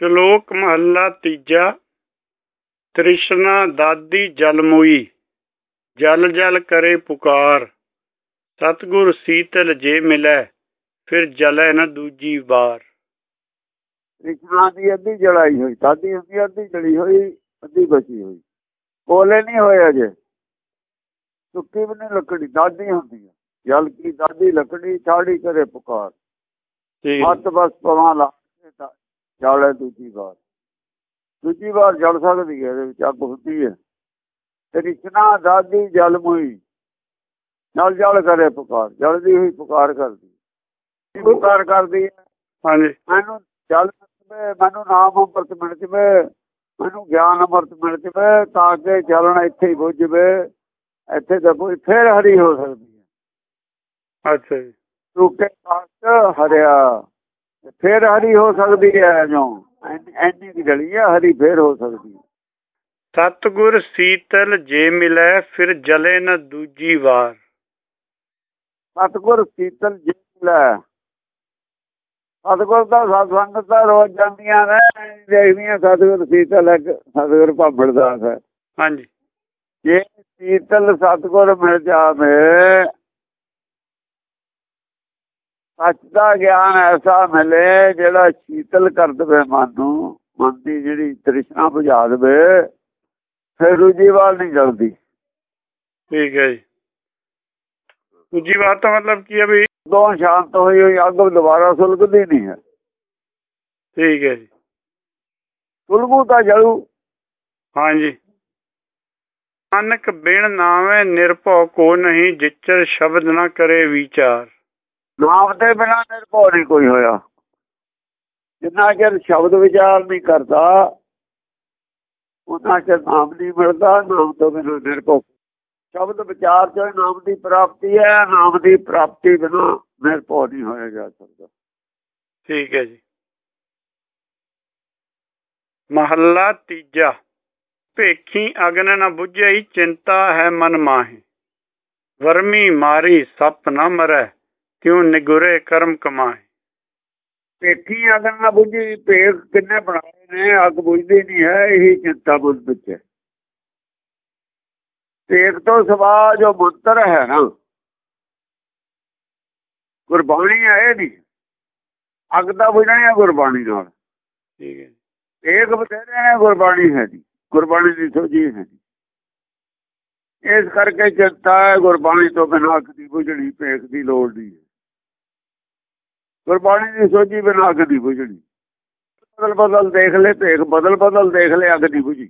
ਸ਼ਲੋਕ ਮਹੱਲਾ ਤੀਜਾ ਤ੍ਰਿਸ਼ਨਾ ਦਾਦੀ ਜਲ ਮੋਈ ਜਲ ਜਲ ਕਰੇ ਪੁਕਾਰ। ਸਤਗੁਰ ਸੀਤਲ ਜੇ ਮਿਲੈ ਫਿਰ ਜਲੈ ਨਾ ਦੂਜੀ ਵਾਰ। ਕ੍ਰਿਸ਼ਨਾ ਦੀ ਅੱਧੀ ਜਲਾਈ ਹੋਈ ਦਾਦੀ ਹੁੰਦੀ ਅੱਧੀ ਜਲੀ ਹੋਈ ਅੱਧੀ ਬਚੀ ਹੋਈ। ਕੋਲੇ ਨਹੀਂ ਹੋਏ ਅਜੇ। ਸੁੱਕੀ ਵੀ ਨਹੀਂ ਲੱਕੜੀ ਦਾਦੀ ਹੁੰਦੀ ਹੈ ਜਲ ਕੀ ਦਾਦੀ ਲੱਕੜੀ ਛਾੜੀ ਕਰੇ ਪੁਕਾਰ। ਠੀਕ। ਹੱਥ ਬਸ ਪਵਾਂ ਲਾ ਜਲ ਦੂਜੀ ਵਾਰ। ਦੂਜੀ ਵਾਰ ਜਲ ਸਕਦੀ ਹੈ ਇਹਦੇ ਵਿੱਚ ਅੱਗ ਹੁੰਦੀ ਹੈ। ਕ੍ਰਿਸ਼ਨਾ ਦਾਦੀ ਜਲ ਮੁਈ ਜਲ ਜਲ ਕਰੇ ਪੁਕਾਰ ਜਲਦੀ ਹੋਈ ਪੁਕਾਰ ਕਰਦੀ। ਪੁਕਾਰ ਕਰਦੀ ਹੈ। ਹਾਂਜੀ। ਮੈਨੂੰ ਜਲ ਮੈਨੂੰ ਨਾਮ ਅੰਮ੍ਰਿਤ ਮਿਲ ਜਵੇ ਮੈਨੂੰ ਗਿਆਨ ਅੰਮ੍ਰਿਤ ਮਿਲ ਜਵੇ ਤਾਂ ਕਿ ਚੱਲਣ ਇੱਥੇ ਹੀ ਬੁੱਝ ਜਵੇ। ਇੱਥੇ ਤਾਂ ਕੋਈ ਫੇਰ ਹਰੀ ਹੋ ਸਕਦੀ ਹੈ। ਅੱਛਾ ਜੀ। ਰੁਕੇ ਕਾਟ ਹਰਿਆ। ਫੇਰ ਹਰੀ ਹੋ ਸਕਦੀ ਹੈ ਜੋ ਐਨੀ- ਕੀ ਜਲੀ ਹੈ ਹਰੀ ਫੇਰ ਹੋ ਸਕਦੀ ਹੈ। ਸਤਗੁਰ ਸੀਤਲ ਜੇ ਮਿਲੈ ਫਿਰ ਜਲੇ ਨਾ ਦੂਜੀ ਵਾਰ। ਸਤਗੁਰ ਸੀਤਲ ਜੀ ਲੈ ਸਤਗੁਰ ਦਾ ਸਤਸੰਗ ਤਾਂ ਰੋਜ਼ ਜਾਂਦੀਆਂ ਨੇ ਦੇਖਦੀਆਂ ਸਤਗੁਰ ਸੀਤਲ ਸਤਗੁਰ ਭਾਬੜ ਦਾਸ ਹੈ। ਹਾਂਜੀ। ਜੇ ਸੀਤਲ ਸਤਗੁਰ ਮਿਲ ਜਾਵੇ ਸੱਚ ਦਾ ਗਿਆਨ ਐਸਾ ਮਿਲੇ ਜਿਹੜਾ ਸ਼ੀਤਲ ਕਰ ਦੇਵੇ ਮਨ ਨੂੰ ਮਨ ਦੀ ਜਿਹੜੀ ਤ੍ਰਿਸ਼ਨਾ ਬੁਝਾ ਦੇਵੇ ਫਿਰ ਦੂਜੀ ਵਾਰ ਨਹੀਂ ਜਲਦੀ। ਠੀਕ ਹੈ ਜੀ। ਦੂਜੀ ਵਾਰ ਤਾਂ ਮਤਲਬ ਕੀ ਹੈ ਵੀ ਦੋ ਸ਼ਾਂਤ ਹੋਈ ਹੋਈ ਅੱਗ ਦੁਬਾਰਾ ਸੁਲਗਦੀ ਨਹੀਂ ਹੈ। ਠੀਕ ਹੈ ਜੀ। ਸੁਲਗੂ ਤਾਂ ਜਲੂ। ਹਾਂਜੀ ਨਾਨਕ ਬਿਨ ਨਾਵੇਂ ਨਿਰਭਉ ਕੋ ਨਹੀਂ ਜਿਚਰ ਸ਼ਬਦ ਨਾ ਕਰੇ ਵਿਚਾਰ। ਨਾਮ ਦੇ ਬਿਨਾ ਨਿਰਭਉ ਨਹੀਂ ਕੋਈ ਹੋਇਆ। ਜਿੰਨਾ ਚਿਰ ਸ਼ਬਦ ਵਿਚਾਰ ਨਹੀਂ ਕਰਦਾ ਉਹਨਾਂ ਚਿਰ ਨਾਮ ਨਹੀਂ ਮਿਲਦਾ, ਨਾਮ ਤੋਂ ਬਿਨਾਂ ਨਿਰਭਉ। ਸ਼ਬਦ ਵਿਚਾਰ ਚੋਂ ਹੀ ਨਾਮ ਦੀ ਪ੍ਰਾਪਤੀ ਹੈ, ਨਾਮ ਦੀ ਪ੍ਰਾਪਤੀ ਬਿਨਾਂ ਨਿਰਭਉ ਨਹੀਂ ਹੋਇਆ ਜਾ ਸਕਦਾ। ਠੀਕ ਹੈ ਜੀ। ਮਹੱਲਾ ਤੀਜਾ। ਭੇਖੀ ਅਗਨ ਨਾ ਬੁਝਈ, ਚਿੰਤਾ ਹੈ ਮਨ ਮਾਹੀ। ਵਰਮੀ ਮਾਰੀ, ਸੱਪ ਨਾ ਮਰੈ। ਕਿਉ ਨਿਗੁਰੇ ਕਰਮ ਕਮਾਏ? ਪੇਖੀ ਅਗਨ ਨਾ ਬੁਝੀ ਭੇਖ ਕਿੰਨੇ ਬਣਾਏ ਨੇ ਅੱਗ ਬੁਝਦੀ ਨਹੀਂ ਹੈ ਇਹੀ ਚਿੰਤਾ ਮਨ ਵਿੱਚ ਹੈ। ਭੇਖ ਤੋਂ ਸਵਾ ਜੋ ਮੰਤਰ ਹੈ ਨਾ ਗੁਰਬਾਣੀ ਇਹ ਨਹੀਂ। ਅੱਗ ਦਾ ਬੁਝਣੀ ਗੁਰਬਾਣੀ ਨਾਲ। ਠੀਕ ਹੈ। ਭੇਖ ਬਥੇਰੇ ਨੇ ਗੁਰਬਾਣੀ ਹੈ ਜੀ ਗੁਰਬਾਣੀ ਦੀ ਸੋਝੀ ਹੈ ਜੀ ਇਸ ਕਰਕੇ ਚਿੰਤਾ ਹੈ ਗੁਰਬਾਣੀ ਤੋਂ ਬਿਨਾਂ ਅੱਗ ਦੀ ਬੁਝਣੀ ਭੇਖ ਦੀ ਲੋੜ ਨਹੀਂ ਹੈ। ਗੁਰਬਾਣੀ ਦੀ ਸੋਝੀ ਬਿਨਾਂ ਅੱਗ ਦੀ ਬੁਝਣੀ। ਬਦਲ ਬਦਲ ਦੇਖ ਲੈ ਭੇਖ ਬਦਲ ਬਦਲ ਦੇਖ ਲੈ ਅੱਗ ਦੀ ਬੁਝੀ।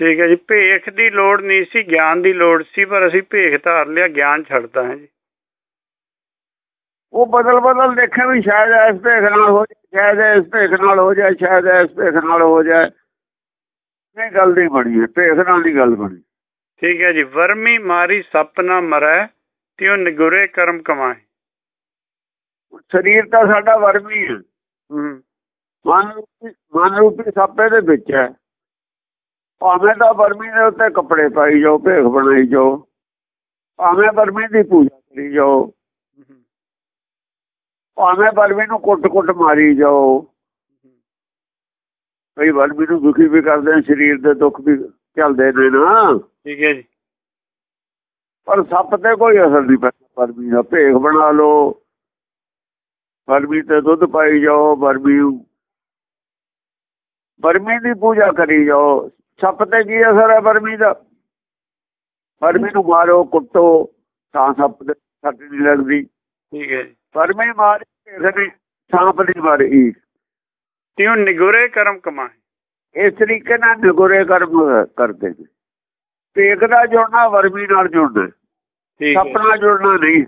ਠੀਕ ਹੈ ਜੀ ਭੇਖ ਦੀ ਲੋੜ ਨਹੀਂ ਸੀ ਗਿਆਨ ਦੀ ਲੋੜ ਸੀ ਪਰ ਅਸੀਂ ਭੇਖ ਧਾਰ ਲਿਆ ਗਿਆਨ ਛੱਡਤਾ ਹੈ ਜੀ। ਉਹ ਬਦਲ ਬਦਲ ਦੇਖੇ ਵੀ ਸ਼ਾਇਦ ਇਸ ਭੇਖ ਨਾਲ ਹੋ ਜਾਏ ਸ਼ਾਇਦ ਇਸ ਭੇਖ ਨਾਲ ਹੋ ਜਾਏ ਸ਼ਾਇਦ ਇਸ ਭੇਖ ਨਾਲ ਹੋ ਜਾਏ। ਨਹੀਂ ਗੱਲ ਨਹੀਂ ਬਣੀ ਹੈ ਭੇਖ ਨਾਲ ਦੀ ਗੱਲ ਬਣੀ। ਠੀਕ ਹੈ ਜੀ ਵਰਮੀ ਮਾਰੀ ਸੱਪ ਨਾ ਮਰੈ ਤਿਉ ਨਿਗੁਰੇ ਕਰਮ ਕਮਾਏ। ਸਰੀਰ ਤਾਂ ਸਾਡਾ ਵਰਮੀ ਹੈ ਮਨ ਮਨ ਰੂਪੀ ਸੱਪੇ ਦੇ ਵਿੱਚ ਹੈ। ਭਾਵੇਂ ਤਾਂ ਵਰਮੀ ਦੇ ਉੱਤੇ ਕੱਪੜੇ ਪਾਈ ਜਾਓ ਭੇਖ ਬਣਾਈ ਜਾਓ ਭਾਵੇਂ ਵਰਮੀ ਦੀ ਪੂਜਾ ਕਰੀ ਜਾਓ ਭਾਵੇਂ ਵਰਮੀ ਨੂੰ ਕੁੱਟ-ਕੁੱਟ ਮਾਰੀ ਜਾਓ ਕਈ ਵਰਮੀ ਨੂੰ ਦੁਖੀ ਵੀ ਕਰਦੇ ਨੇ ਸਰੀਰ ਦੇ ਦੁੱਖ ਵੀ ਚੱਲਦੇ ਨੇ ਨਾ। ਠੀਕ ਹੈ ਜੀ। ਪਰ ਸੱਪ ਤੇ ਕੋਈ ਅਸਰ ਨਹੀਂ ਪੈਂਦਾ ਵਰਮੀ ਦਾ ਭੇਖ ਬਣਾ ਲਓ। ਵਰਮੀ ਤੇ ਦੁੱਧ ਪਾਈ ਜਾਓ ਵਰਮੀ ਵਰਮੀ ਦੀ ਪੂਜਾ ਕਰੀ ਜਾਓ। ਸੱਪ ਤੇ ਕੀ ਅਸਰ ਹੈ ਵਰਮੀ ਦਾ? ਵਰਮੀ ਨੂੰ ਮਾਰੋ ਕੁੱਟੋ ਤਾਂ ਸੱਪ ਦੇ ਸੱਟ ਨਹੀਂ ਲੱਗਦੀ। ਠੀਕ ਹੈ ਮਾਰੀ ਸਾਂਪ ਦੀ ਮਾਰੀ। ਤਿਉ ਨਿਗੁਰੇ ਕਰਮ ਕਮਾਏ। ਇਸ ਤਰੀਕੇ ਨਾਲ ਨਿਗੁਰੇ ਕਰਮ ਕਰਦੇ ਨੇ। ਭੇਖ ਦਾ ਜੁੜਨਾ ਵਰਮੀ ਨਾਲ ਠੀਕ ਸੱਪ ਨਾਲ ਜੁੜਨਾ ਨਹੀਂ।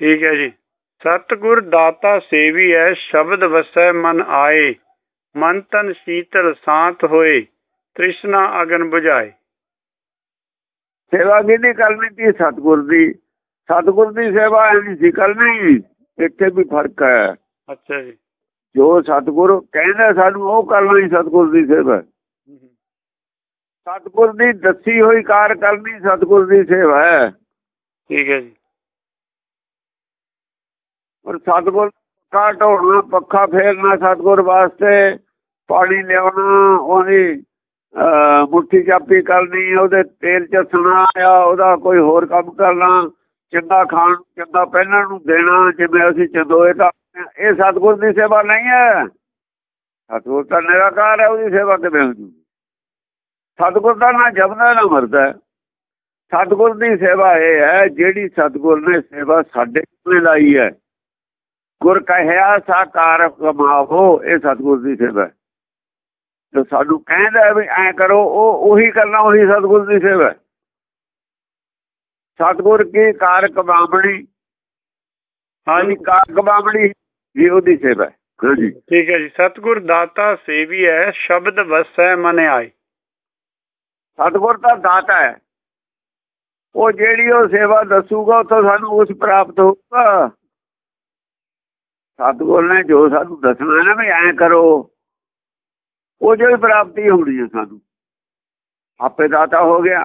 ਠੀਕ ਹੈ ਜੀ। ਸਤਗੁਰ ਦਾਤਾ ਸੇਵੀ ਹੈ ਸ਼ਬਦ ਵਸੈ ਮਨ ਆਏ। ਮਨ ਤਨ ਸੀਤਲ ਸ਼ਾਂਤ ਹੋਏ ਤ੍ਰਿਸ਼ਨਾ ਅਗਨ 부ਝਾਏ ਸੇਵਾ ਕਿਹਦੀ ਕਰਨੀ ਸੀ? ਸਤਗੁਰ ਦੀ। ਸਤਗੁਰ ਦੀ ਸੇਵਾ ਐਨੀ ਸੀ ਕਰਨੀ ਇੱਥੇ ਵੀ ਫ਼ਰਕ ਹੈ। ਅੱਛਾ ਜੀ। ਜੋ ਸਤਗੁਰ ਕਹਿੰਦਾ ਸਾਨੂੰ ਉਹ ਕਰਨਾ ਸਤਗੁਰ ਦੀ ਸੇਵਾ ਸਤਗੁਰ ਦੀ ਦੱਸੀ ਹੋਈ ਕਾਰ ਕਰਨੀ ਸਤਗੁਰ ਦੀ ਸੇਵਾ ਹੈ। ਠੀਕ ਹੈ ਜੀ। ਪਰ ਸਤਗੁਰ ਪੱਕਾ ਢੋਣਾ, ਪੱਖਾ ਫੇਰਨਾ ਸਤਗੁਰ ਵਾਸਤੇ ਪਾਣੀ ਲਿਆਉਣਾ, ਉਹਦੀ ਮੁੱਠੀ ਚਾਪੀ ਕਰਨੀ, ਉਹਦੇ ਤੇਲ ਚਸਣਾ ਆ ਉਹਦਾ ਕੋਈ ਹੋਰ ਕੰਮ ਕਰਨਾ, ਚੰਗਾ ਖਾਣ, ਚੰਗਾ ਪਹਿਨਣ ਨੂੰ ਦੇਣਾ, ਜਿਵੇਂ ਅਸੀਂ ਚੰਦੋਏ ਤਾਂ ਇਹ ਸਤਗੁਰ ਦੀ ਸੇਵਾ ਨਹੀਂ ਹੈ। ਸਤਗੁਰ ਤਾਂ ਨਿਰਾਕਾਰ ਹੈ, ਉਹਦੀ ਸੇਵਾ ਕਿਵੇਂ ਹੋ ਜੂਗੀ? ਸਤਗੁਰ ਦਾ ਨਾ ਜਪਦਾ, ਨਾ ਮਰਦਾ। ਸਤਗੁਰ ਦੀ ਸੇਵਾ ਇਹ ਹੈ, ਜਿਹੜੀ ਸਤਗੁਰ ਨੇ ਸੇਵਾ ਸਾਡੇ ਕੋਲ ਲਾਈ ਹੈ। ਗੁਰ ਕਹਿਆ ਸਾਕਾਰ ਕਮਾਵੋ ਇਹ ਸਤਗੁਰ ਦੀ ਸੇਵਾ ਹੈ। ਜੋ ਸਾਨੂੰ ਕਹਿੰਦਾ ਵੀ ਐ ਕਰੋ ਉਹ ਉਹੀ ਕਰਨਾ ਉਹੀ ਸਤਗੁਰ ਦੀ ਸੇਵਾ ਸਤਗੁਰ ਕੀ ਕਾਰ ਕਮਾਵਣੀ? ਹਾਂਜੀ ਕਾਰ ਕਮਾਵਣੀ ਜੀ ਉਹਦੀ ਸੇਵਾ ਹਾਂਜੀ ਠੀਕ ਹੈ ਜੀ। ਸਤਗੁਰ ਦਾਤਾ ਸੇਵੀ ਹੈ ਸ਼ਬਦ ਵਸੈ ਮਨ ਆਈ ਸਤਗੁਰ ਦਾ ਦਾਤਾ ਹੈ। ਉਹ ਜਿਹੜੀ ਉਹ ਸੇਵਾ ਦੱਸੂਗਾ ਉਹ ਤਾਂ ਸਾਨੂੰ ਉਸ ਪ੍ਰਾਪਤ ਹੋਊਗਾ। ਸਤਗੁਰ ਨੇ ਜੋ ਸਾਨੂੰ ਦੱਸਣਾ ਨਾ ਵੀ ਐਂ ਕਰੋ। ਉਹ ਜਿਹੜੀ ਪ੍ਰਾਪਤੀ ਹੋਣੀ ਹੈ ਸਾਨੂੰ ਆਪੇ ਦਾਤਾ ਹੋ ਗਿਆ।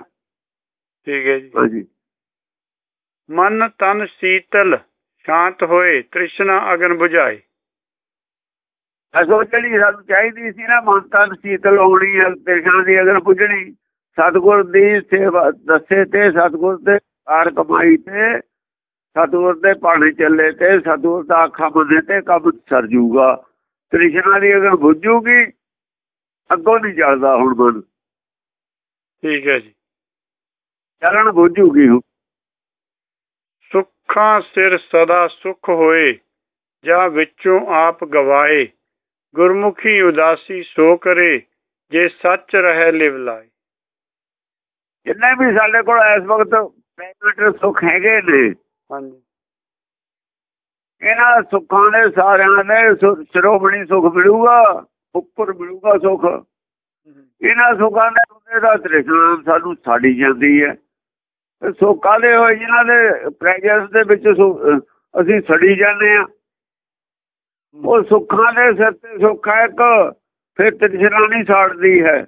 ਠੀਕ ਹੈ ਜੀ। ਹਾਂਜੀ। ਮਨ ਤਨ ਸੀਤਲ ਸ਼ਾਂਤ ਹੋਏ ਤ੍ਰਿਸ਼ਨਾ ਅਗਨ 부ਝਾਏ ਅਸੋ ਜਿਹੜੀ ਸਾਨੂੰ ਚਾਹੀਦੀ ਸੀ ਨਾ ਮਨ ਤਨ ਸੀਤਲ ਹੋਣੀ ਹੈ ਤ੍ਰਿਸ਼ਨਾ ਦੀ ਅਗਨ ਪੁੱਜਣੀ ਸਤਗੁਰ ਦੀ ਸੇਵਾ ਦੱਸੇ ਤੇ ਸਤਗੁਰ ਦੇ ਆਰ ਕਮਾਈ ਤੇ ਸਤਗੁਰ ਦੇ ਪਾਣੀ ਚੱਲੇ ਤੇ ਸਤਗੁਰ ਦਾ ਅੱਖਾਂ ਬੰਦੇ ਤੇ ਕੰਮ ਸਰ ਜੂਗਾ। ਤ੍ਰਿਸ਼ਨਾ ਦੀ ਅਗਰ ਬੁੱਝੂਗੀ ਅੱਗੋਂ ਨਹੀਂ ਚੱਲਦਾ ਹੁਣ ਮਨ। ਠੀਕ ਹੈ ਜੀ। ਚੱਲਣ ਬੁੱਝੂਗੀ ਹੁਣ। ਸੁੱਖਾਂ ਸਿਰ ਸਦਾ ਸੁਖ ਹੋਏ ਜਾਂ ਵਿੱਚੋਂ ਆਪ ਗਵਾਏ। ਗੁਰਮੁਖੀ ਉਦਾਸੀ ਸੋ ਕਰੇ ਜੇ ਸੱਚ ਰਹੇ ਲਿਵ ਲਾਏ। ਜਿੰਨੇ ਵੀ ਸਾਡੇ ਕੋਲ ਇਸ ਵਕਤ ਪ੍ਰਾਈਵੇਟ ਸੁੱਖ ਹੈਗੇ ਨੇ ਇਹਨਾਂ ਸੁੱਖਾਂ ਦੇ ਸਾਰਿਆਂ ਦੇ ਸ਼੍ਰੋਮਣੀ ਸੁਖ ਮਿਲੂਗਾ ਉੱਪਰ ਮਿਲੂਗਾ ਸੁਖ। ਇਹਨਾਂ ਸੁੱਖਾਂ ਦੇ ਉਹਦੇ ਦਾ ਤ੍ਰਿਸ਼ਨਾ ਸਾਨੂੰ ਸਾੜੀ ਜਾਂਦੀ ਹੈ। ਸੁੱਖਾਂ ਦੇ ਹੋਏ? ਜਿਨ੍ਹਾਂ ਦੇ ਪ੍ਰੈਜੈਂਸ ਦੇ ਵਿੱਚ ਅਸੀਂ ਸੜੀ ਜਾਂਦੇ ਆ ਉਹ ਸੁੱਖਾਂ ਦੇ ਸਿਰ ਤੇ ਸੁੱਖ ਹੈ ਇੱਕ ਫਿਰ ਤ੍ਰਿਸ਼ਨਾ ਨਹੀਂ ਸਾੜਦੀ ਹੈ।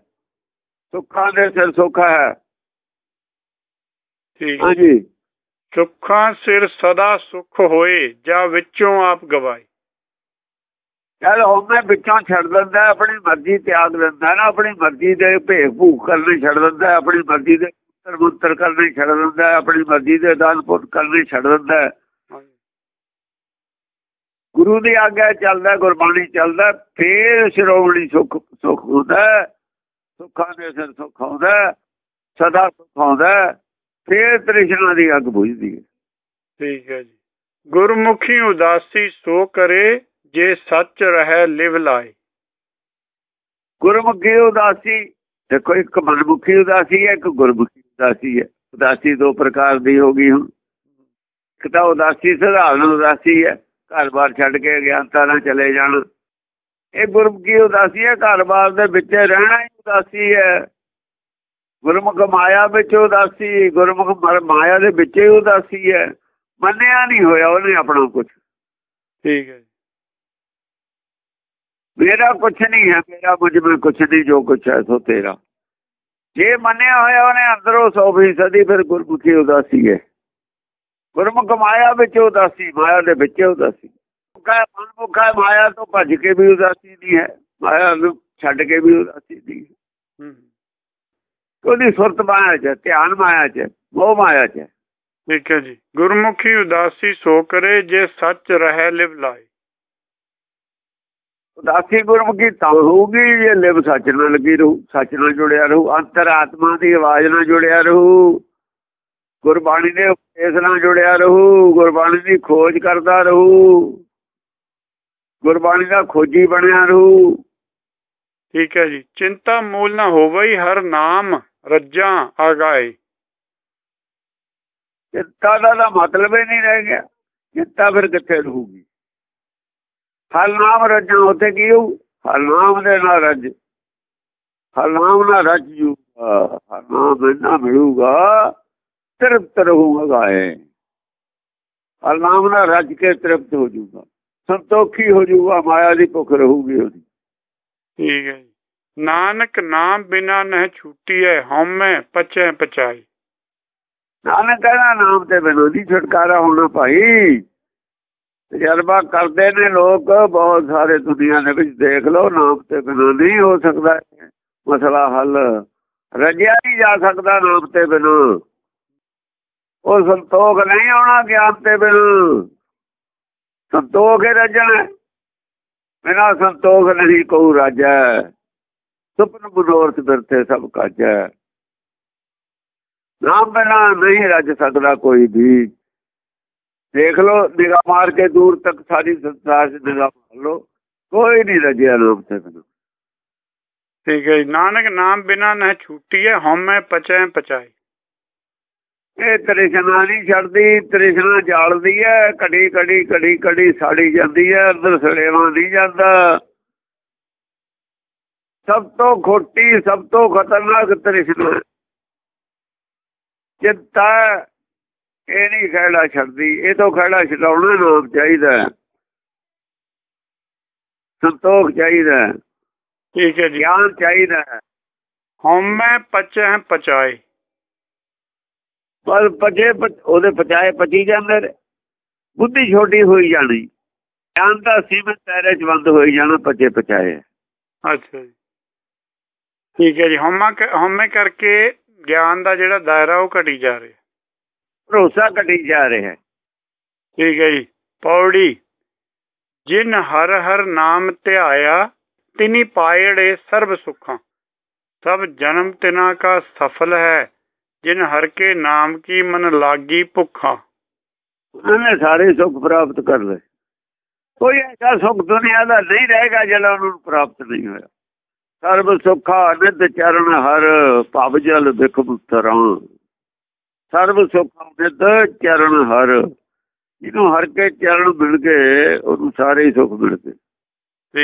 ਸੁੱਖਾਂ ਦੇ ਸਿਰ ਸੁੱਖ ਹੈ। ਠੀਕ। ਹਾਂਜੀ। ਸੁੱਖਾਂ ਸਿਰ ਸਦਾ ਸੁਖ ਹੋਏ, ਜਾਂ ਵਿੱਚੋਂ ਆਪ ਗਵਾਏ। ਚਲ ਮੈਂ ਵਿੱਚੋਂ ਛੱਡ ਦਿੰਦਾ, ਆਪਣੀ ਮਰਜ਼ੀ ਤਿਆਗ ਦਿੰਦਾ ਨਾ, ਆਪਣੀ ਮਰਜ਼ੀ ਦੇ ਭੇਖ ਭੂਖ ਕਰਨੇ ਛੱਡ ਦਿੰਦਾ, ਆਪਣੀ ਮਰਜ਼ੀ ਦੇ ਮੁੱਤਰ ਕਰਨੇ ਛੱਡ ਦਿੰਦਾ, ਆਪਣੀ ਮਰਜ਼ੀ ਦੇ ਦਾਨ ਕਰਨੇ ਛੱਡ ਦਿੰਦਾ। ਗੁਰੂ ਦੀ ਆਗਿਆ ਚੱਲਦਾ, ਗੁਰਬਾਣੀ ਚੱਲਦਾ, ਫੇਰ ਸ਼੍ਰੋਮਣੀ ਸੁਖ ਸੁਖ ਹੁੰਦਾ, ਸੁੱਖਾਂ ਦੇ ਸਿਰ ਸੁਖ ਆਉਂਦਾ, ਸਦਾ ਸੁਖ ਆਉਂਦਾ। ਫੇਰ ਤ੍ਰਿਸ਼ਨਾ ਦੀ ਅੱਗ ਬੁਝਦੀ ਹੈ। ਠੀਕ ਹੈ ਜੀ। ਗੁਰਮੁਖੀ ਉਦਾਸੀ ਸੋ ਕਰੇ ਜੇ ਸੱਚ ਰਹੇ ਲਿਵ ਲਾਏ। ਗੁਰਮੁਖੀ ਉਦਾਸੀ ਦੇਖੋ ਇੱਕ ਮਨਮੁਖੀ ਉਦਾਸੀ ਹੈ ਇੱਕ ਗੁਰਮੁਖੀ ਉਦਾਸੀ ਹੈ। ਉਦਾਸੀ ਦੋ ਪ੍ਰਕਾਰ ਦੀ ਹੋ ਗਈ ਹੁਣ। ਇੱਕ ਤਾਂ ਉਦਾਸੀ ਸਧਾਰਨ ਉਦਾਸੀ ਹੈ ਘਰ-ਬਾਰ ਛੱਡ ਕੇ ਗਿਆਨਤਾ ਨਾਲ ਚਲੇ ਜਾਣ। ਇਹ ਗੁਰਮੁਖੀ ਉਦਾਸੀ ਹੈ ਘਰ-ਬਾਰ ਦੇ ਵਿੱਚ ਰਹਿਣਾ ਹੀ ਉਦਾਸੀ ਹੈ। ਗੁਰਮੁਖ ਮਾਇਆ ਵਿੱਚ ਉਦਾਸੀ ਗੁਰਮੁਖ ਮਾਇਆ ਦੇ ਵਿੱਚ ਹੀ ਉਦਾਸੀ ਹੈ। ਮੰਨਿਆ ਨਹੀਂ ਹੋਇਆ ਉਹਨੇ ਆਪਣਾ ਕੁਝ ਠੀਕ ਹੈ ਮੇਰਾ ਕੁਝ ਨਹੀਂ ਹੈ ਮੇਰਾ ਮੁਝ ਵਿੱਚ ਕੁਝ ਨਹੀਂ ਜੋ ਕੁਝ ਹੈ ਸੋ ਤੇਰਾ। ਜੇ ਮੰਨਿਆ ਹੋਇਆ ਉਹਨੇ ਅੰਦਰੋਂ 100% ਫਿਰ ਗੁਰਮੁਖੀ ਉਦਾਸੀ ਹੈ। ਗੁਰਮੁਖ ਮਾਇਆ ਵਿੱਚ ਉਦਾਸੀ ਮਾਇਆ ਦੇ ਵਿੱਚ ਉਦਾਸੀ। ਕਾ ਮਨਮੁਖਾ ਮਾਇਆ ਤੋਂ ਭੱਜ ਕੇ ਵੀ ਉਦਾਸੀ ਨਹੀਂ ਹੈ। ਮਾਇਆ ਨੂੰ ਛੱਡ ਕੇ ਵੀ ਉਦਾਸੀ ਨਹੀਂ ਹੈ। ਉਹਦੀ ਸੁਰਤ ਮਾਇਆ ਚ ਧਿਆਨ ਮਾਇਆ ਚ ਉਹ ਮਾਇਆ ਚ ਠੀਕ ਹੈ ਜੀ। ਗੁਰਮੁਖੀ ਉਦਾਸੀ ਸੋ ਕਰੇ ਜੇ ਸੱਚ ਰਹੇ ਲਿਵ ਲਾਏ। ਉਦਾਸੀ ਗੁਰਮੁਖੀ ਤਾਂ ਹੋਊਗੀ ਜੇ ਲਿਵ ਸੱਚ ਨਾਲ ਲੱਗੀ ਰਹੂ ਸੱਚ ਨਾਲ ਜੁੜਿਆ ਰਹੂ ਅੰਤਰ ਆਤਮਾ ਦੀ ਆਵਾਜ਼ ਨਾਲ ਜੁੜਿਆ ਰਹੂ। ਗੁਰਬਾਣੀ ਦੇ ਉਪਦੇਸ਼ ਨਾਲ ਜੁੜਿਆ ਰਹੂ ਗੁਰਬਾਣੀ ਦੀ ਖੋਜ ਕਰਦਾ ਰਹੂ। ਗੁਰਬਾਣੀ ਦਾ ਖੋਜੀ ਬਣਿਆ ਰਹੂ। ਠੀਕ ਹੈ ਜੀ ਚਿੰਤਾ ਮੂਲ ਨਾ ਹੋਵਈ ਹਰ ਨਾਮ ਰੱਜਾਂ ਆਗਾਏ ਚਿੰਤਾ ਦਾ ਮਤਲਬ ਹੀ ਨਹੀਂ ਰਹਿ ਗਿਆ ਚਿੰਤਾ ਫਿਰ ਕਿੱਥੇ ਰਹੂਗੀ ਹਰ ਨਾਮ ਰੱਜਾਂ ਉੱਥੇ ਕੀ ਹੋਊ ਹਰ ਨਾਮ ਦੇ ਨਾਲ ਰੱਜ ਹਰ ਨਾਮ ਨਾਲ ਰੱਜ ਜੂ ਹਰ ਨਾਮ ਨਾ ਮਿਲੂਗਾ ਤ੍ਰਿਪਤ ਰਹੂਗਾ ਹੈ ਹਰ ਨਾਮ ਨਾਲ ਰੱਜ ਕੇ ਤ੍ਰਿਪਤ ਹੋ ਜੂਗਾ ਸੰਤੋਖੀ ਹੋ ਜੂਗਾ ਮਾਇਆ ਦੀ ਭੁੱਖ ਰਹੂਗੀ ਉਹਦੀ ਠੀਕ ਹੈ ਨਾਨਕ ਨਾਮ ਬਿਨਾ ਨਹਿ ਛੁੱਟੀ ਹੈ ਹਉਮੈ ਪਚੈ ਪਚਾਈ। ਨਾਨਕ ਕਹਿੰਦਾ ਨਾਮ ਤੇ ਬਿਨਾਂ ਨਹੀਂ ਛੁਟਕਾਰਾ ਹੋਣਾ ਭਾਈ। ਤਜਰਬਾ ਕਰਦੇ ਨੇ ਲੋਕ, ਬਹੁਤ ਸਾਰੇ ਦੁਨੀਆ ਦੇ ਵਿੱਚ ਦੇਖ ਲਓ, ਨਾਮ ਤੇ ਬਿਨਾਂ ਨਹੀਂ ਹੋ ਸਕਦਾ ਮਸਲਾ ਹੱਲ। ਰਜਿਆ ਨਹੀਂ ਜਾ ਸਕਦਾ ਨਾਮ ਤੇ ਬਿਨਾਂ। ਉਹ ਸੰਤੋਖ ਨਹੀਂ ਆਉਣਾ ਗਿਆਨ ਤੇ ਬਿਨਾਂ। ਸੰਤੋਖ ਹੀ ਰਜਣ। ਬਿਨਾਂ ਸੰਤੋਖ ਨਹੀਂ ਕੋ ਰਾਜਾ। ਸੁਪਨ ਬੁਨੋਰਤ ਬਿਰਥੇ ਸਭ ਕਾਜੈ ਨਾਮ ਬਿਨਾਂ ਨਹੀਂ ਰਜ ਸਕਦਾ ਕੋਈ ਵੀ। ਦੇਖ ਲੋ ਨਿਗਾਹ ਮਾਰ ਕੇ ਦੂਰ ਤੱਕ ਸਾਰੀ ਸੰਸਾਰ 'ਚ ਨਿਗਾਹ ਮਾਰ ਲੋ ਕੋਈ ਨਹੀਂ ਰਜਿਆ ਨਾਮ ਤੇ ਬਿਨਾਂ ਠੀਕ ਹੈ ਨਾਨਕ ਨਾਮ ਬਿਨਾ ਨਾ ਛੁੱਟੀ ਹੈ ਹਉਮੈ ਪਚੈ ਪਚਾਈ। ਇਹ ਤ੍ਰਿਸ਼ਨਾ ਨਹੀਂ ਛੱਡਦੀ ਤ੍ਰਿਸ਼ਨਾ ਜਾਲਦੀ ਹੈ ਕੜੀ ਕੜੀ ਕੜੀ ਕੜੀ ਸਾੜੀ ਜਾਂਦੀ ਹੈ ਅੰਦਰ ਸੜੇਵਾ ਨਹੀਂ ਜਾਂਦਾ। ਸਭ ਤੋਂ ਖੋਟੀ ਸਭ ਤੋਂ ਖਤਰਨਾਕ ਤ੍ਰਿਸ਼ਨਾ ਚਿੰਤਾ ਇਹ ਨਹੀਂ ਖੜਾ ਛੱਡਦੀ ਇਹ ਤੋਂ ਖੜਾ ਛਡਾਉਣਾ ਨਾਮ ਚਾਹੀਦਾ ਸੰਤੋਖ ਚਾਹੀਦਾ ਠੀਕ ਹੈ ਜੀ। ਗਿਆਨ ਚਾਹੀਦਾ ਹਉਮੈ ਪਚੈ ਪਚਾਈ ਪਰ ਪਜੇ ਉਹਦੇ ਪਚਾਏ ਪਚੀ ਜਾਂਦੇ ਨੇ। ਬੁੱਧੀ ਛੋਟੀ ਹੋਈ ਜਾਣੀ। ਗਿਆਨ ਦਾ ਸੀਮਤ ਤੇਰੇ ਚ ਬੰਦ ਹੋਈ ਜਾਣਾ ਪਚੇ ਪਚਾਏ ਅੱਛਾ ਜੀ। ਠੀਕ ਹੈ ਜੀ ਹਉਮੈ ਹਉਮੈ ਕਰਕੇ ਗਿਆਨ ਦਾ ਜਿਹੜਾ ਦਾਇਰਾ ਉਹ ਘਟੀ ਜਾ ਰਿਹਾ ਭਰੋਸਾ ਘਟੀ ਜਾ ਰਿਹਾ ਠੀਕ ਹੈ ਜੀ ਪੌੜੀ ਜਿਨ ਹਰ ਹਰ ਨਾਮ ਧਿਆਇਆ ਤਿਨੀ ਪਾਇੜੇ ਸਰਬ ਸੁਖਾਂ ਸਭ ਜਨਮ ਤਿਨਾ ਕਾ ਸਫਲ ਹੈ ਜਿਨ ਹਰ ਕੇ ਨਾਮ ਕੀ ਮਨ ਲਾਗੀ ਭੁੱਖਾ ਉਹਨੇ ਸਾਰੇ ਸੁੱਖ ਪ੍ਰਾਪਤ ਕਰ ਲਏ ਕੋਈ ਐਸਾ ਸੁੱਖ ਦੁਨੀਆ ਦਾ ਨਹੀਂ ਰਹੇਗਾ ਜਿਹੜਾ ਉਹਨੂੰ ਪ੍ਰਾਪਤ ਨਹੀਂ ਹੋਇਆ ਸਰਬ ਸੁਖਾ ਨਿਤ ਚਰਨ ਹਰ ਭਵ ਜਲ ਵਿਖ ਮੁਤਰਾਂ ਸਰਬ ਸੁਖਾ ਨਿਤ ਚਰਨ ਹਰ। ਜਿਹਨੂੰ ਹਰ ਕੇ ਚਰਨ ਮਿਲ ਗਏ ਉਹਨੂੰ ਸਾਰੇ ਹੀ ਸੁੱਖ ਮਿਲ ਗਏ।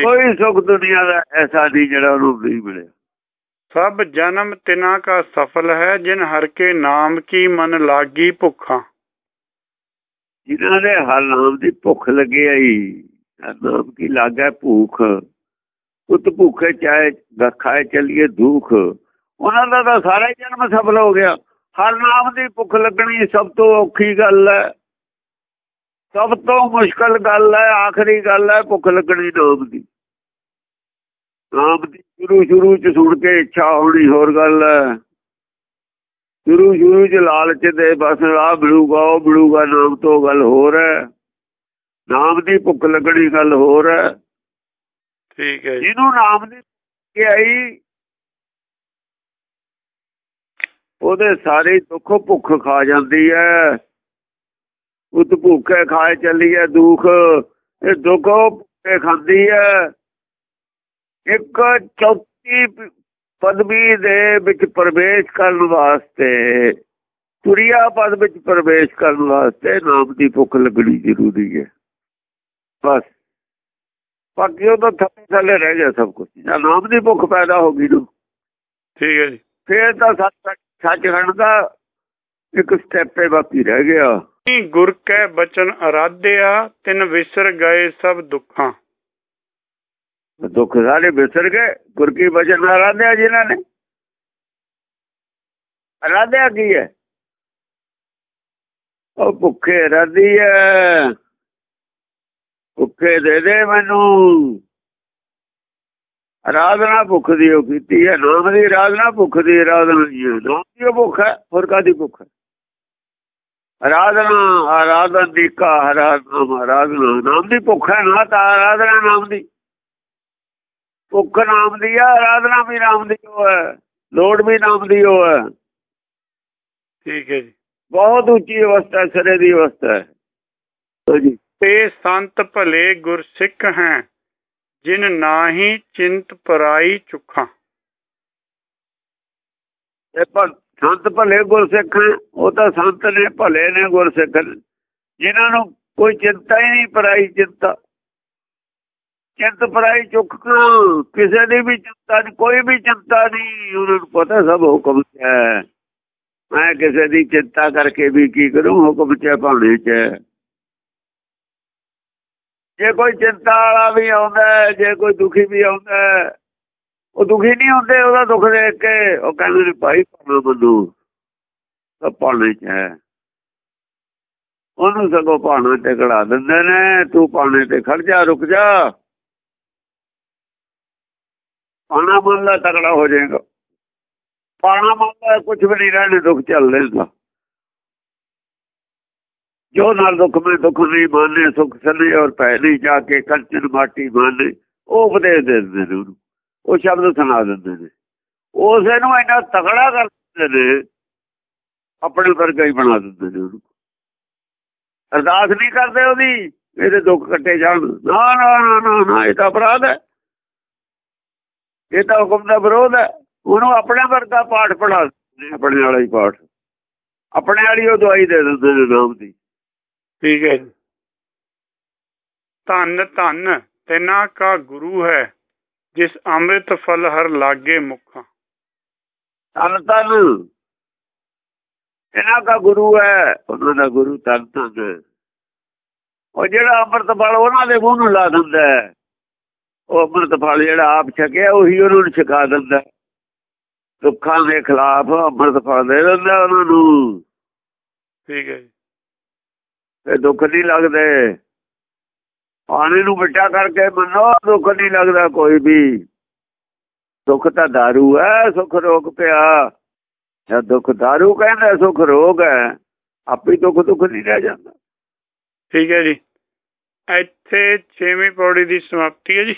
ਕੋਈ ਸੁੱਖ ਦੁਨੀਆ ਦਾ ਐਸਾ ਨਹੀਂ ਜਿਹੜਾ ਉਹਨੂੰ ਨਹੀਂ ਮਿਲਿਆ। ਸਭ ਜਨਮ ਤਿਨਾ ਕਾ ਸਫਲ ਹੈ ਜਿਨ ਹਰ ਕੇ ਨਾਮ ਕੀ ਮਨ ਲਾਗੀ ਭੁੱਖਾ। ਜਿਨ੍ਹਾਂ ਦੇ ਹਰ ਨਾਮ ਦੀ ਭੁੱਖ ਲੱਗੀ ਆਈ ਨਾਮ ਕੀ ਲਾਗਾ ਭੁੱਖ। ਉਤ ਭੁੱਖੇ ਚਾਹੇ ਖਾਏ ਚਲੀਏ ਦੁੱਖ। ਉਹਨਾਂ ਦਾ ਤਾਂ ਸਾਰਾ ਜਨਮ ਸਫਲ ਹੋ ਗਿਆ। ਹਰ ਨਾਮ ਦੀ ਭੁੱਖ ਲੱਗਣੀ ਸਭ ਤੋਂ ਔਖੀ ਗੱਲ ਹੈ। ਸਭ ਤੋਂ ਮੁਸ਼ਕਲ ਗੱਲ ਹੈ, ਆਖਰੀ ਗੱਲ ਹੈ ਭੁੱਖ ਲੱਗਣੀ ਨਾਮ ਦੀ। ਨਾਮ ਦੀ ਸ਼ੁਰੂ ਸ਼ੁਰੂ ਚ ਸੁਣ ਕੇ ਇੱਛਾ ਹੋਣੀ ਹੋਰ ਗੱਲ ਹੈ। ਸ਼ੁਰੂ ਸ਼ੁਰੂ ਚ ਲਾਲਚ ਦੇ ਬਸ ਆ ਮਿਲੂਗਾ, ਉਹ ਮਿਲੂਗਾ ਨਾਮ ਤੋਂ ਗੱਲ ਹੋਰ ਹੈ। ਨਾਮ ਦੀ ਭੁੱਖ ਲੱਗਣੀ ਗੱਲ ਹੋਰ ਹੈ। ਠੀਕ ਹੈ ਜਿਹਨੂੰ ਨਾਮ ਦੀ ਆਈ ਉਹਦੇ ਸਾਰੇ ਦੁੱਖ ਭੁੱਖ ਖਾ ਜਾਂਦੀ ਹੈ। ਉਤ ਭੁੱਖੇ ਖਾਏ ਚੱਲੀ ਹੈ ਦੁੱਖ। ਇਹ ਦੁੱਖ ਭੁੱਖੇ ਖਾਂਦੀ ਹੈ। ਇੱਕ ਚੌਥੀ ਪਦਵੀ ਦੇ ਵਿੱਚ ਪ੍ਰਵੇਸ਼ ਕਰਨ ਵਾਸਤੇ, ਤੁਰਿਆ ਪਦ ਵਿੱਚ ਪ੍ਰਵੇਸ਼ ਕਰਨ ਵਾਸਤੇ ਨਾਮ ਦੀ ਭੁੱਖ ਲੱਗਣੀ ਜ਼ਰੂਰੀ ਹੈ। ਬਸ। ਬਾਕੀ ਉਹ ਤਾਂ ਥੱਲੇ ਥੱਲੇ ਰਹਿ ਗਿਆ ਸਭ ਕੁਝ ਜਾਂ ਨਾਮ ਦੀ ਭੁੱਖ ਪੈਦਾ ਹੋ ਗਈ ਨੂੰ। ਠੀਕ ਹੈ ਜੀ। ਫੇਰ ਤਾਂ ਸੱਚ ਸੱਚਖੰਡ ਦਾ ਇੱਕ ਸਟੈਪ ਹੈ ਬਾਕੀ ਰਹਿ ਗਿਆ। ਗੁਰ ਕੈ ਬਚਨ ਅਰਾਧਿਆ ਤਿਨ ਵਿਸਰ ਗਏ ਸਭ ਦੁੱਖਾਂ। ਦੁੱਖ ਸਾਰੇ ਵਿਸਰ ਗਏ। ਗੁਰ ਕੀ ਬਚਨ ਅਰਾਧਿਆ ਜਿਨ੍ਹਾਂ ਨੇ? ਅਰਾਧਿਆ ਕੀ ਹੈ? ਉਹ ਭੁੱਖੇ ਰਾਦੀ ਹੈ। ਭੁੱਖੇ ਦੇ ਦੇ ਮੈਨੂੰ। ਆਰਾਧਨਾ ਭੁੱਖ ਦੀ ਉਹ ਕੀਤੀ ਹੈ ਨਾਮ ਦੀ ਆਰਾਧਨਾ ਭੁੱਖ ਦੀ ਆਰਾਧਨਾ ਜੀ ਨਾਮ ਦੀ ਭੁੱਖ ਹੈ ਹੋਰ ਕਾਦੀ ਭੁੱਖ ਹੈ? ਆਰਾਧਨਾ ਆਰਾਧਨ ਦੀ ਕਾ ਆਰਾਧਨਾ ਆਰਾਧਨਾ। ਨਾਮ ਦੀ ਭੁੱਖ ਹੈ ਨਾ ਤਾਂ ਆਰਾਧਨਾ ਨਾਮ ਦੀ। ਭੁੱਖ ਨਾਮ ਦੀ ਹੈ ਆਰਾਧਨਾ ਵੀ ਨਾਮ ਦੀ ਉਹ ਹੈ। ਲੋੜ ਵੀ ਨਾਮ ਦੀ ਉਹ ਹੈ। ਠੀਕ ਹੈ ਜੀ। ਬਹੁਤ ਉੱਚੀ ਅਵਸਥਾ ਸਰੇ ਦੀ ਅਵਸਥਾ ਹੈ। ਜੀ। ਤੇ ਸੰਤ ਭਲੇ ਗੁਰ ਸਿੱਖ ਹੈ, ਜਿਨ ਨਾਹੀ ਚਿੰਤ ਪਰਾਈ ਚੁੱਖਾਂ। ਇਹ ਪਰ ਸੰਤ ਭਲੇ ਗੁਰ ਸਿੱਖ ਉਹ ਤਾਂ ਸੰਤ ਨੇ, ਭਲੇ ਨੇ ਗੁਰ ਸਿੱਖ ਜਿਨ੍ਹਾਂ ਨੂੰ ਕੋਈ ਚਿੰਤਾ ਹੀ ਨਹੀਂ, ਪਰਾਈ ਚਿੰਤਾ। ਚਿੰਤ ਪਰਾਈ ਚੁੱਕ ਕਿਸੇ ਦੀ ਵੀ ਚਿੰਤਾ ਨਹੀਂ, ਕੋਈ ਵੀ ਚਿੰਤਾ ਨਹੀਂ, ਉਹਨਾਂ ਨੂੰ ਪਤਾ ਸਭ ਹੁਕਮ ਹੈ। ਮੈਂ ਕਿਸੇ ਦੀ ਚਿੰਤਾ ਕਰਕੇ ਵੀ ਕੀ ਕਰੂੰ, ਹੁਕਮ ਚ ਭਾਣੇ ਚ ਜੇ ਕੋਈ ਚਿੰਤਾ ਵਾਲਾ ਵੀ ਆਉਂਦਾ ਜੇ ਕੋਈ ਦੁਖੀ ਵੀ ਆਉਂਦਾ ਉਹ ਦੁਖੀ ਨਹੀਂ ਹੁੰਦੇ, ਉਹਦਾ ਦੁੱਖ ਦੇਖ ਕੇ ਉਹ ਕਹਿੰਦੇ ਨੇ, ਭਾਈ ਭਾਵੇਂ ਬੰਦੂ ਤਾਂ ਪਾਣੇ ਚ ਹੈ। ਉਹਨੂੰ ਸਗੋਂ ਪਾਣਾ ਤੇ ਕੜਾ ਦਿੰਦੇ ਨੇ, ਤੂੰ ਪਾਣੇ ਤੇ ਖੜ ਜਾ, ਰੁਕ ਜਾ। ਪਾਣਾ ਮੰਨ ਲੈ ਤਕੜਾ ਹੋ ਜਾਏਗਾ। ਪਾਣਾ ਮੰਨ ਲੈ ਕੁਝ ਵੀ ਨਹੀਂ ਰਹਿਣੇ ਦੁੱਖ ਚੱਲਦੇ ਦਾ ਜੋ ਨਾਲ ਦੁੱਖ ਮੈਂ ਦੁੱਖ ਨਹੀਂ ਮਾਨੇ, ਸੁਖ ਸਨੇ ਔਰ ਪੈ ਨਹੀਂ ਜਾ ਕੇ ਕੰਚਨ ਮਾਟੀ ਮਾਨੇ, ਉਹ ਉਪਦੇਸ਼ ਦੇ ਦਿੰਦੇ ਨੇ ਉਹਨੂੰ। ਉਹ ਸ਼ਬਦ ਸੁਣਾ ਦਿੰਦੇ ਨੇ। ਉਸੇ ਨੂੰ ਇੰਨਾ ਤਕੜਾ ਕਰ ਦਿੰਦੇ ਨੇ, ਆਪਣੇ ਵਰਗਾ ਹੀ ਬਣਾ ਦਿੰਦੇ ਨੇ ਉਹਨੂੰ। ਅਰਦਾਸ ਨਹੀਂ ਕਰਦੇ ਉਹਦੀ, ਇਹਦੇ ਦੁੱਖ ਕੱਟੇ ਜਾਣ। ਨਾ ਨਾ ਨਾ ਨਾ ਇਹ ਤਾਂ ਅਪਰਾਧ ਹੈ। ਇਹ ਤਾਂ ਹੁਕਮ ਦਾ ਵਿਰੋਧ ਹੈ। ਉਹਨੂੰ ਆਪਣੇ ਵਰਗਾ ਪਾਠ ਪੜਾ ਦਿੰਦੇ ਆਪਣੇ ਵਾਲਾ ਹੀ ਪਾਠ। ਆਪਣੇ ਵਾਲੀ ਉਹ ਦਵਾਈ ਦੇ ਦਿੰਦੇ ਨੇ ਨਾਮ ਦੀ। ਠੀਕ ਹੈ ਧੰਨ ਧੰਨ ਤੈਨਾ ਕਾ ਗੁਰੂ ਹੈ ਜਿਸ ਅੰਮ੍ਰਿਤ ਫਲ ਹਰ ਲਾਗੇ ਮੁਖਾਂ। ਤਨ ਤਨ ਇਹਨਾਂ ਦਾ ਗੁਰੂ ਹੈ ਉਹਨਾਂ ਦਾ ਗੁਰੂ ਤਨ ਤਨ ਉਹ ਜਿਹੜਾ ਅੰਮ੍ਰਿਤ ਫਲ ਉਹਨਾਂ ਦੇ ਮੂੰਹ ਨੂੰ ਲਾ ਦਿੰਦਾ ਹੈ ਉਹ ਅੰਮ੍ਰਿਤ ਫਲ ਜਿਹੜਾ ਆਪ ਛਕਿਆ ਉਹੀ ਉਹਨਾਂ ਨੂੰ ਛਕਾ ਦਿੰਦਾ ਦੁੱਖਾਂ ਦੇ ਖਿਲਾਫ ਅੰਮ੍ਰਿਤ ਫਲ ਦੇ ਦਿੰਦਾ ਉਹਨਾਂ ਨੂੰ। ਠੀਕ ਹੈ ਤੇ ਦੁੱਖ ਨਹੀਂ ਲੱਗਦੇ ਪਾਣੀ ਨੂੰ ਮਿੱਠਾ ਕਰਕੇ ਮੰਨੋ ਦੁੱਖ ਨਹੀਂ ਲੱਗਦਾ ਕੋਈ ਵੀ ਦੁੱਖ ਤਾਂ दारू ਹੈ ਸੁਖ ਰੋਗ ਪਿਆ ਜਦ ਦੁੱਖ दारू ਕਹਿੰਦਾ ਸੁਖ ਰੋਗ ਹੈ ਆਪੇ ਦੁੱਖ ਦੁੱਖ ਨਹੀਂ ਰਹਿ ਜਾਂਦਾ ਠੀਕ ਹੈ ਜੀ ਇੱਥੇ 6ਵੀਂ ਪੌੜੀ ਦੀ ਸਮਾਪਤੀ ਹੈ ਜੀ